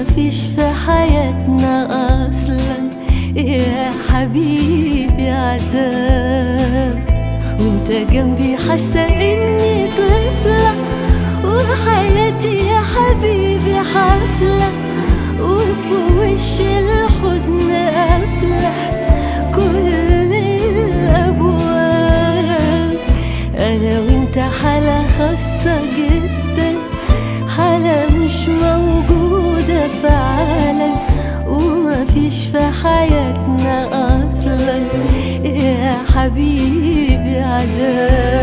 مفيش في حياتنا أصلا. يا حبيبي عذاب وأنت جنبي حاسه اني طفلة. وحياتي يا حبيبي حفلة. وفي وش الحزن حبيبي عذاب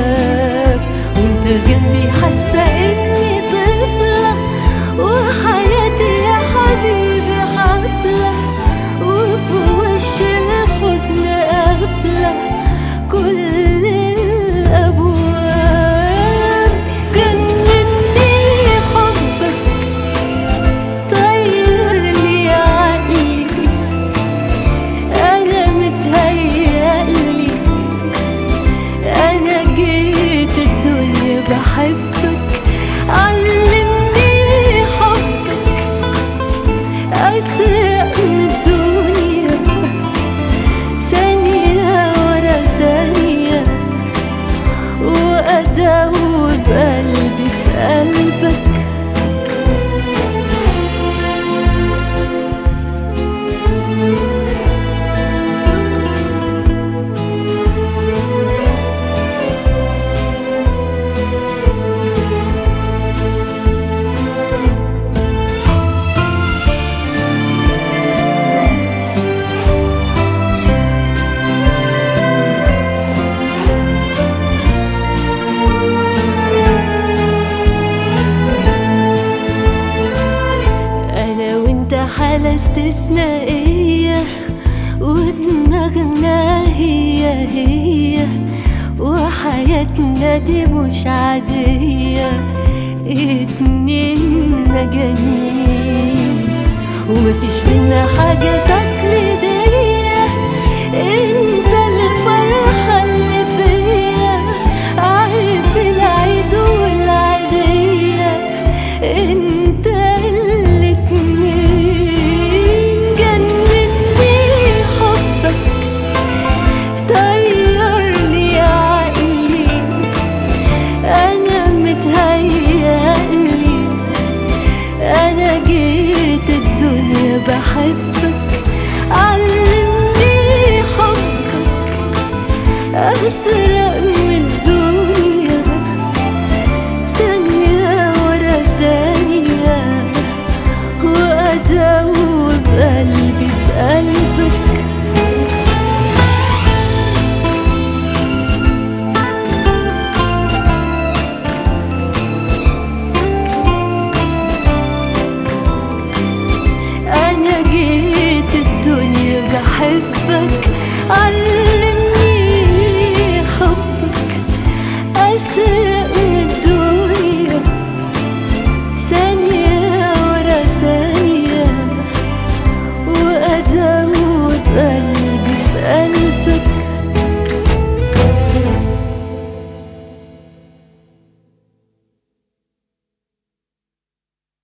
استثنائية ودماغنا هي هي وحياتنا دي مش عادية. اتنين مجانين ومفيش بينا حاجة تانية. 思念。